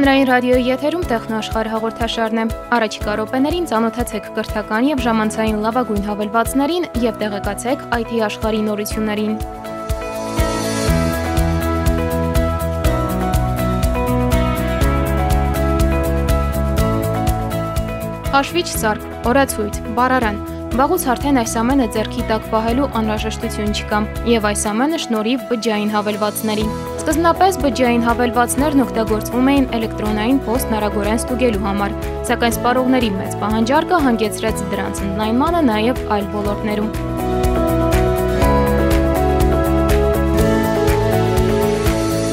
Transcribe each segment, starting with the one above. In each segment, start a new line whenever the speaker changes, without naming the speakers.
Հանրային ռադիոյի եթերում տեխնոաշխարհ հաղորդաշարն է։ Առաջիկա րոպեներին ծանոթացեք կրթական եւ ժամանցային լավագույն հավելվածներին եւ տեղեկացեք IT աշխարհի նորություններին։ Հաշվիչ սարք, օրացույց, բարարան Վաղուց արդեն այս ամենը ձեռքի տակ պահելու անհրաժեշտություն չկա, եւ այս ամենը շնորհիվ բջջային հավելվածների։ Սկզբնապես բջջային հավելվածներն օգտագործվում էին էլեկտրոնային փոստ հնարագորեն ստուգելու համար, սակայն սպառողների մեծ պահանջարկը հանգեցրեց դրանց ընդլայնմանը նաեւ այլ ոլորտներում։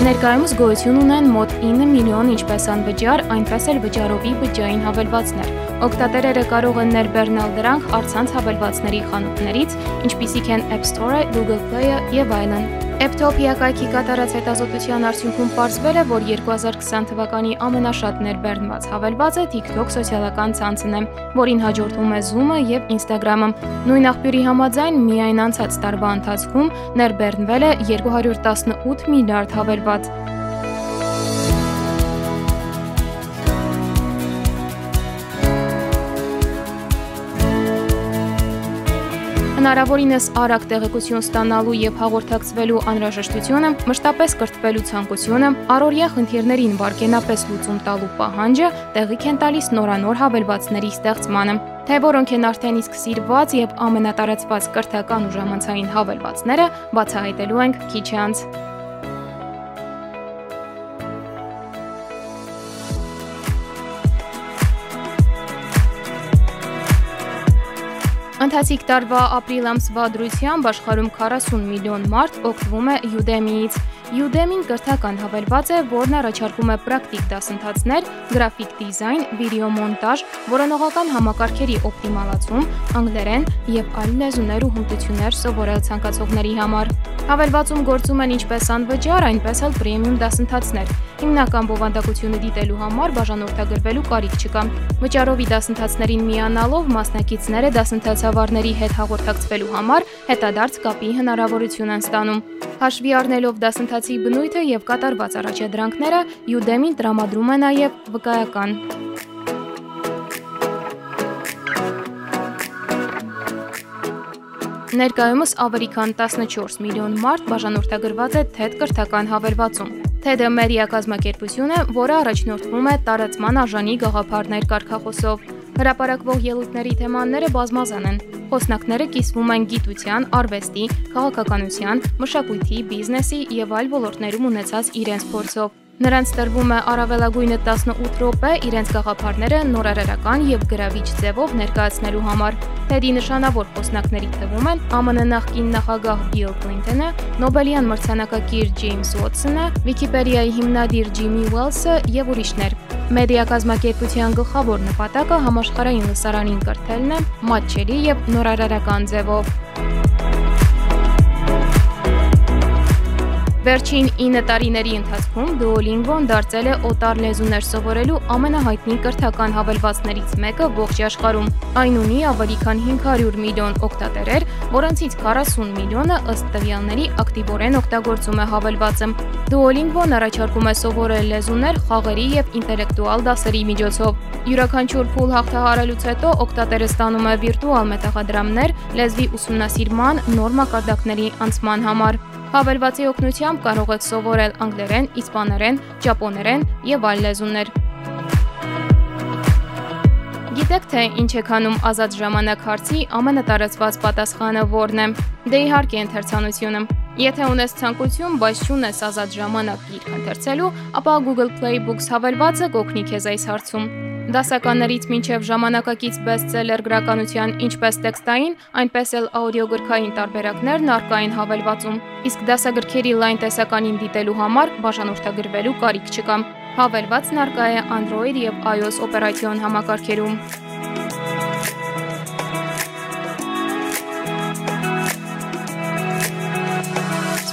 Ներկայումս գոյություն ունեն մոտ 9 միլիոն ինչպես անվճար, այնպես էլ վճարովի բջջային հավելվածներ։ Օգտատերերը կարող են ներբեռնել դրանք առցանց հավելվածների խանութներից, ինչպիսիք են App Store-ը, Google Play-ը եւ այլն։ Aptopia կայքի կատարած հետազոտության արդյունքում պարզվել է, որ 2020 թվականի ամենաշատ ներբեռնված հավելվածը TikTok սոցիալական ցանցն է, որին հաջորդում է Zoom-ը եւ Instagram-ը։ Նույն աղբյուրի համաձայն միայն անցած տարվա ընթացքում ներբեռնվել է 218 միլիարդ հավելված։ Հնարավորինս արագ տեղեկություն ստանալու եւ հաղորդակցվելու անհրաժեշտությունը, մշտապես կրթվելու ցանկությունը, առօրյա խնդիրներին վարկենապես լուծում տալու պահանջը տեղիք են տալիս նորանոր հավելվածների ստեղծմանը թե որոնք են արդեն իսկ սիրված եւ ամենատարածված կրթական ու ժամանցային հավելվածները բացահայտելու ենք քիչ անց։ Ընթացիկ տարվա ապրիլ ամսվա դրությամբ աշխարհում 40 միլիոն մարդ օգտվում է Udemy-ից։ Udemy-ն կրթական հավելված է, որն առաջարկում է պրակտիկ դասընթացներ, գրաֆիկ դիզայն, վիդեոմոնտաժ, որոնողական համակարգերի օպտիմալացում, անգլերեն եւ այլ լեզուներ ու հմտություններ սովորել ցանկացողների համար։ Հավելվածում գործում են ինչպես անվճար, այնպես էլ պրեմիում դասընթացներ։ Հիմնական բովանդակությունը դիտելու համար բաժանորդագրվելու կարիք չկա։ Վճարովի դասընթացներին միանալով մասնակիցները դասընթացավարների հետ հաղորդակցվելու համար հետադարձ կապի հնարավորություն են ստանում։ Հաշվի առնելով դասընթացի բնույթը եւ կատարված առաջադրանքները, Udemy-ն տրամադրում է նաեւ վկայական Ներկայումս ավելի քան 14 միլիոն մարդ բաժանորդագրված է TED կրթական հավելվածում։ TED-ը մեդիա կազմակերպություն է, որը առաջնորդվում է տարածման արժանի գաղափարներ կարգախոսով։ Հրապարակվող ելույթների թեմաները բազմազան են։ Խոսնակները կիսվում են գիտության, արվեստի, քաղաքականության, մշակույթի, բիզնեսի եւ այլ ոլորտներում ունեցած իրենց փորձով։ Նրանց տրվում է առավելագույնը 18 րոպե իրենց գաղափարները նորարարական եւ գրավիչ ձևով ներկայացնելու համար։ TED-ի նշանավոր խոսնակների թվում են ԱՄՆ նախկին նախագահ Բիլ Քլինթոնը, Նոբելյան մրցանակակիր Ջեյմս Ուոթսոնը, Վիկիպեդիայի հիմնադիր Ջիմի Ուելսը եւ ուրիշներ։ Մեդիա կազմակերպության գլխավոր նպատակը համաշխարհային լսարանին կրթելն է մատչելի եւ նորարարական ձևով։ Վերջին 9 տարիների ընթացքում Duolingo-ն դարձել է օտար լեզուներ սովորելու ամենահայտնի կրթական հավելվածներից մեկը ողջ աշխարհում։ Այն ունի ավելի քան 500 միլիոն օգտատերեր, որոնցից 40 միլիոնը ըստ տվյալների ակտիվորեն օգտագործում է հավելվածը։ Duolingo-ն առաջարկում է սովորել լեզուներ խաղերի եւ ինտելեկտուալ դասերի միջոցով։ Յուրաքանչյուր փուլ հաղթահարելուց հետո օգտատերը ստանում է վիրտուալ մետաղադրամներ լեզվի ուսումնասիրման նոր մակարդակների անցման համար։ Հավելվածի օգնությամբ կարող եք սովորել անգլերեն, իսպաներեն, ճապոներեն եւ այլ լեզուներ։ Գիտեք թե ինչ եք անում ազատ ժամանակ հարցի ամենատարածված պատասխանը ո՞րն է։ Դե իհարկե ընթերցանությունը։ Եթե ունես ցանկություն, բայց չունես ազատ ժամանակ գիրք ընթերցելու, ապա Google Play Books հավելվածը կօգնի քեզ այս հարցում։ Դասականներից մինչև ժամանակակից բեսթսելեր գրականության ինչպես տեքստային, այնպես էլ աուդիոգրքային տարբերակներն առկային հավելվածում, իսկ դասագրքերի լայն տեսականին դիտելու համար բաժանորդագրվելու կարիք չկա։ Հավելվածն առկա է Android եւ iOS օպերացիոն համակարգերում։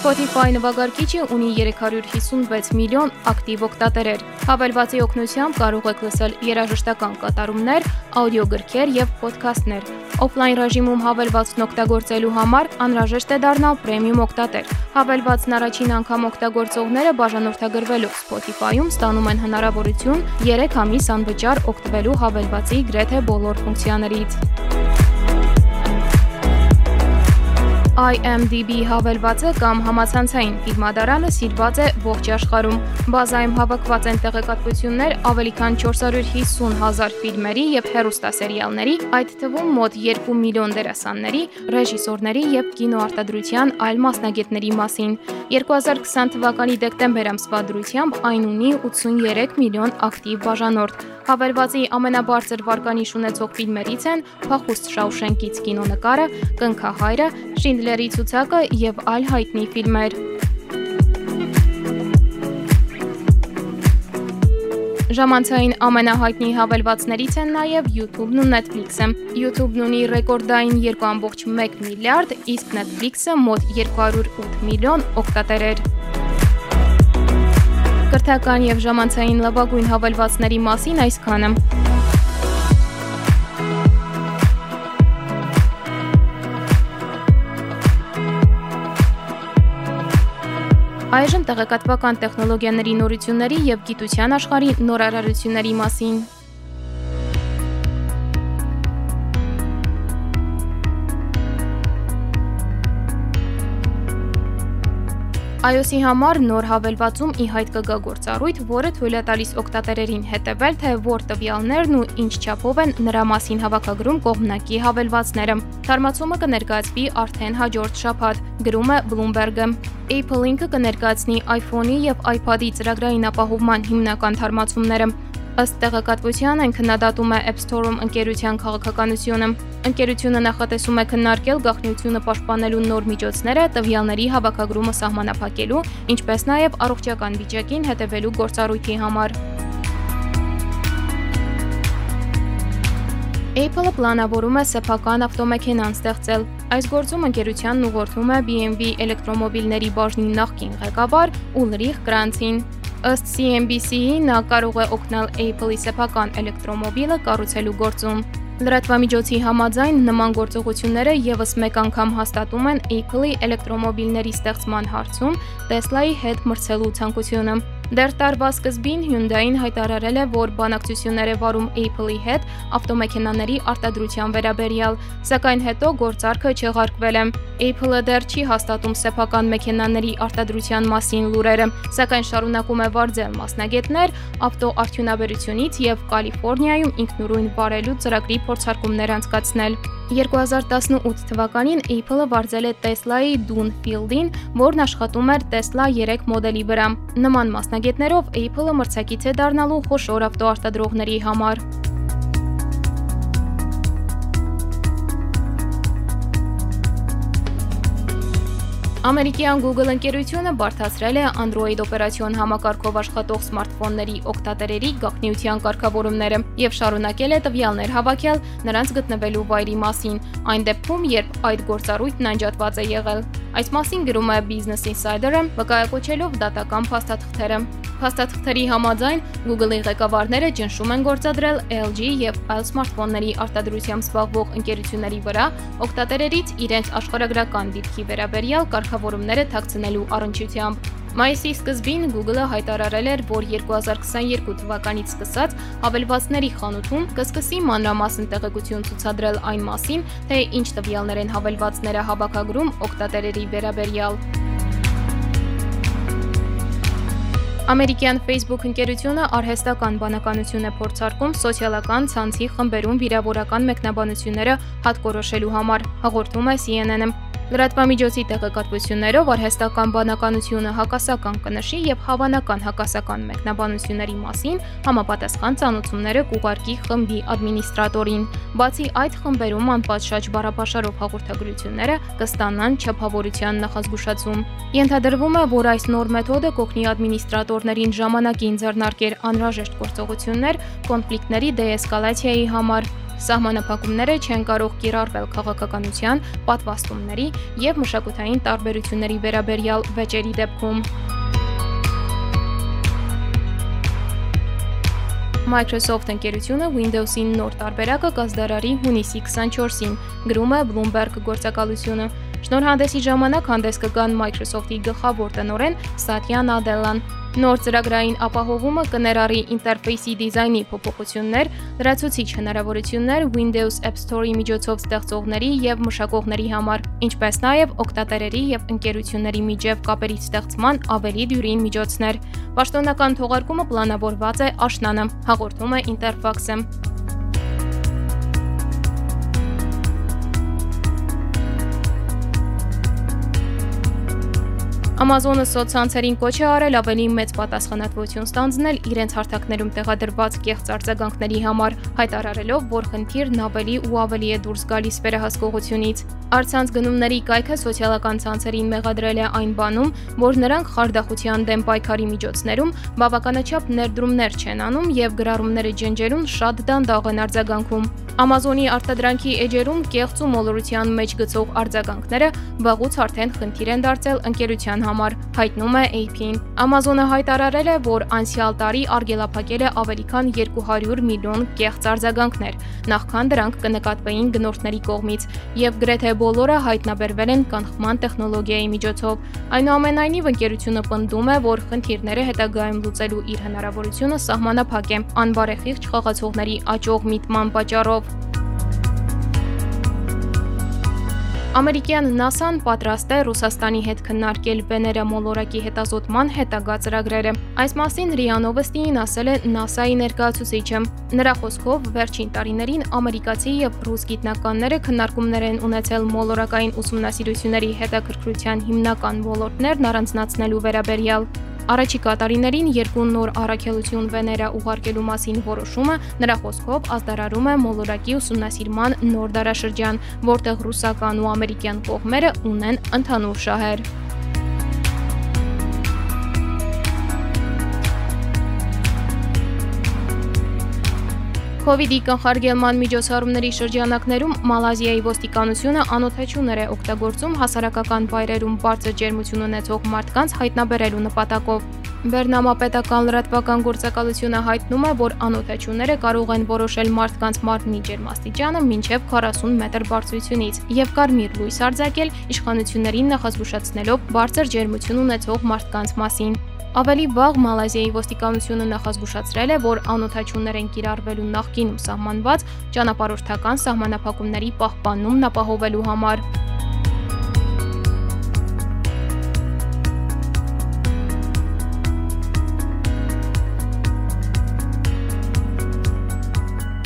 Spotify նվագարկիչը ունի 356 միլիոն ակտիվ օգտատերեր։ Հավելվածի օգնությամբ կարող եք լսել երաժշտական կատարումներ, աուդիոգրքեր եւ ոդքասթներ։ Օֆլայն ռեժիմում հավելվածն օգտագործելու համար անհրաժեշտ է դառնալ պրեմիում օգտատեր։ Հավելվածն առաջին անգամ օգտագործողները բաժանորդագրվելով Spotify-ում ստանում են հնարավորություն 3 ամիս անվճար օգտվելու հավելվածի գրեթե բոլոր ֆունկցիաներից։ IMDb հավելվածը կամ համացանցային ֆիլմադարանը սիրված է ողջ աշխարհում։ Բազայում հավաքված են տեղեկատվություններ ավելի քան 450 հազար ֆիլմերի եւ հեռուստասերիալների, այդ թվում մոտ 2 միլիոն դերասանների, ռեժիսորների եւ կինոարտադրության այլ մասնագետների մասին։ 2020 թվականի դեկտեմբեր ամսվա դրությամբ այն ունի 83 միլիոն ակտիվ բաժանորդ։ Հավելվածի ամենաբարձր վարկանիշ ունեցող ֆիլմերից են Փախուստ Շաուշենկից կինոնկարը, Կնքահայրը, Շինդլերի ցուցակը եւ այլ հայտնի ֆիլմեր։ Ժամանցային ամենահայտնի հավելվածներից են նաև YouTube-ն ու Netflix-ը։ YouTube-ն ունի ռեկորդային 2.1 միլիարդ, իսկ Netflix-ը մոտ 208 միլիոն օգտատերեր։ Կրթական եւ ժամանցային լավագույն հավելվածների մասին այսքանը։ Այժմ տեղեկատվական տեխնոլոգիաների նորությունների եւ գիտության աշխարհի նորարարությունների մասին։ iOS-ի համար նոր հավելվածում ի հայտ կգա գործառույթ, որը թույլ է տալիս օգտատերերին հետևել, թե որ տվյալներն ու ինչ չափով են նրա մասին հավաքագրում կողմնակի հավելվածները։ Թարմացումը կներկայացվի արդեն հաջորդ շաբաթ, գրում է Bloomberg-ը։ Apple Inc-ը կներկայացնի iPhone-ի եւ iPad-ի ծրագրային ապահովման հիմնական թարմացումները։ Ըստ տեղեկատվության այն քննադատում է App Store-ում ընկերության քաղաքականությունը։ Ընկերությունը նախատեսում է քննարկել գաղտնիությունը պաշտպանելու նոր միջոցները տվյալների հավաքագրումը սահմանափակելու, ինչպես նաև առողջական վիճակին հետևելու գործառույթի համար։ Apple-ը պլանավորում է սեփական ավտոմեքենան ստեղծել։ Այս գործում ընկերությանն ուղղորդում է BMW էլեկտրոմոբիլների բաժնի նախկին ղեկավար Ուլրիխ Կրանցին։ Ըստ CNBC-ի նա կարող է օգնել Apple-ի սեփական էլեկտրոմոբիլը կառուցելու գործում։ Լրատվամիջոցի համաձայն նման գործողությունները եւս մեկ անգամ հաստատում են Apple-ի էլեկտրոմոբիլների ստեղծման հարցում Tesla-ի հետ մրցելու ցանկությունը։ Դեռ տարվա սկզբին Hyundai-ն հայտարարել է, որ բանակցություններ է վարում Apple-ի հետ ավտոմեքենաների արտադրության վերաբերյալ, սակայն հետո գործարքը չեղարկվել է։ Apple-ը դեռ չի հաստատում սեփական մեքենաների արտադրության մասին լուրերը, սակայն շարունակում է վարձել մասնագետներ ավտոարդյունաբերությունից եւ Կալիֆոռնիայում ինքնուրույն վարելու ծրագրի փորձարկումներ անցկացնել։ 2018 թվականին Apple-ը վարձել է Tesla-ի Dune Field-ին, որն աշխատում էր Tesla 3 մոդելի վրա։ Նման մասնագետներով Apple-ը մրցակից է դառնալու խոշոր ավտոարտադրողների համար։ Ամերիկյան Google ընկերությունը բարթացրել է Android օպերացիոն համակարգով աշխատող սմարթֆոնների օգտատերերի գաղտնիության կարգավորումները եւ շարունակել է տվյալներ հավաքել նրանց գտնվելու վայրի մասին, այն դեպքում, երբ այդ գործառույթն անջատված է եղել։ Այս մասին գրում է Business Insider-ը, վկայակոչելով դատական փաստաթղթերը։ Փաստաթղթերի համաձայն Google-ի ղեկավարները ճնշում են գործադրել LG եւ այլ սմարթֆոնների արտադրությամբ զբաղվող ընկերությունների վրա օգտատերերից իրենց աշխարհագրական դիրքի վերաբերյալ կարգավորումները թաքցնելու առնչությամբ։ Մայիսի սկզբին Google-ը հայտարարել էր, որ 2022 թվականից սկսած հավելվածների խանութում կսկսի մանրամասն տեղեկություն ցուցադրել այն մասին, թե ինչ տվյալներ են հավելվածները հավաքագրում օգտատերերի վերաբերյալ։ Ամերիկյան Facebook ընկերությունը արհեստական բանականություն է փորձարկում սոցիալական ցանցի խմբերում վիրավորական մեկնաբանությունները հատկորոշելու համար, հաղորդում է CNN-ը։ Լրատվամիջոցի տեղեկատվություններով արհեստական բանականությունը հակասական կնշի եւ հավանական հակասական մեկնաբանությունների մասին համապատասխան ցանոթումները կուղարկի խմբի ադմինիստրատորին։ Բացի այդ խմբերում անպատշաճ բառապաշարով հաղորդագրությունները կստանան չափավորության նախազգուշացում։ Ենթադրվում է, որ այս նոր մեթոդը կօգնի ադմինիստրատորներին ժամանակին ձեռնարկել անհրաժեշտ գործողություններ կոնֆլիկտների դեեսկալացիայի համար Սահմանափակումները չեն կարող կիրառվել քաղաքականության, պատվաստումների եւ մշակութային տարբերությունների վերաբերյալ վեճերի դեպքում։ Microsoft ընկերությունը Windows-ի նոր տարբերակը կազդարարի հունիսի 24-ին, գրում է Bloomberg գործակալությունը։ Շնորհանդեսի ժամանակ հանդես կգան Microsoft-ի գլխավոր տնօրեն Սատյա Նադելլան, Նոր ծրագրային ապահովումը կներառի ինտերֆեյսի դիզայնի փոփոխություններ, լրացուցիչ հնարավորություններ Windows App Store-ի միջոցով ստեղծողների եւ մշակողների համար, ինչպես նաեւ օգտատերերի եւ ընկերությունների միջև կապերի ստեղծման ավելի դյուրին միջոցներ։ Պաշտոնական թողարկումը պլանավորված է աշնանը, հաղորդում է Interfax-ը։ Amazon-ը սոցցանցերին կոչ է արել ավելի մեծ պատասխանատվություն ստանձնել իրենց հարթակներում տեղադրված կեղծ արձագանքների համար, հայտարարելով, որ խնդիրն ավելի ու ավելի է դուրս գալիս վերահսկողությունից։ Արցանց գնումների կայքը սոցիալական ցանցերին մեղադրել է այն բանում, որ նրանք խարդախության դեմ պայքարի միջոցներում բավականաչափ ներդրումներ չեն անում եւ գրառումները ջնջելուն շատ դանդաղ են արձագանքում։ Amazon-ի արտադրանքի էջերում կեղծ ու մոլորության մեջ գցող արձագանքները վաղուց արդեն խնդիր են դարձել ընկերության համար, հայտնում է AP-ն։ Amazon-ը հայտարարել է, որ անցյալ տարի արգելափակել է ավելի քան 200 միլիոն կեղծ արձագանքներ, նախքան դրանք կնկատվեին գնորդների կողմից, եւ գրեթե բոլորը հայտնաբերվել են կանխման տեխնոլոգիայի միջոցով։ Այնուամենայնիվ ընկերությունը պնդում է, որ խնդիրները հետագայում լուծելու իր հնարավորությունը սահմանափակ է, անբարեխիղճ խաղացողների աճող միտման պատճառով։ Ամերիկյան NASA-ն պատրաստ է Ռուսաստանի հետ քննարկել Վեներա մոլորակի հետազոտման հետագա ծրագրերը։ Այս մասին ՌԻԱ Նովոստիին ասել է NASA-ի ներկայացուցիչը։ Նրա խոսքով վերջին տարիներին ամերիկացի եւ ռուս գիտնականները քննարկումներ են ունեցել մոլորակային ուսումնասիրությունների հետաքրքրության հիմնական ոլորտներն առանձնացնելու վերաբերյալ։ Առաջիկա տարիներին երկու նոր առաքելություն Վեներա ուղարկելու մասին որոշումը նրա խոսքով ազդարարում է մոլորակի ուսումնասիրման նոր դարաշրջան, որտեղ ռուսական ու ամերիկյան կողմերը ունեն ընդհանուր շահեր։ COVID-ի կանխարգելման միջոցառումների շրջանակներում Մալազիայի ոստիկանությունը անօթեչուներ է օգտագործում հասարակական վայրերում բարձր ջերմություն ունեցող մարդկանց հայտնաբերելու նպատակով։ Բեռնամապետական լրատվական գործակալությունը հայտնում է, որ անօթեչուները կարող են որոշել մարդկանց մարմնի ջերմաստիճանը մինչև 40 մետր բարձրությունից եւ կարմիր լույս արձակել իշխանություններին նախազգուշացնելով բարձր ջերմություն ունեցող մարդկանց մասին։ Ավելի վաղ Մալազիայի ոստիկանությունը նախազգուշացրել է, որ անօթաչուններ են կիրառվելու նախկինում սահմանված ճանապարհորդական սահմանափակումների պահպանումն ապահովելու համար։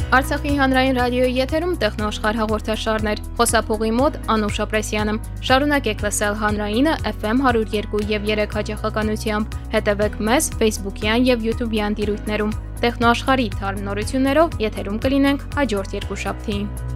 Արցախի հանրային ռադիոյի եթերում տեխնոաշխարհ հաղորդաշարներ։ Խոսափողի մոտ Անուշ Ապրեսյանը։ Շարունակեք լսել հանրայինը FM 102 եւ 3 հաջողականությամբ։ Հետևեք մեզ Facebook-յան եւ YouTube-յան դիրույթներում։ Տեխնոաշխարհի թարմ նորություններով եթերում կլինենք հաջորդ երկու շաբթին։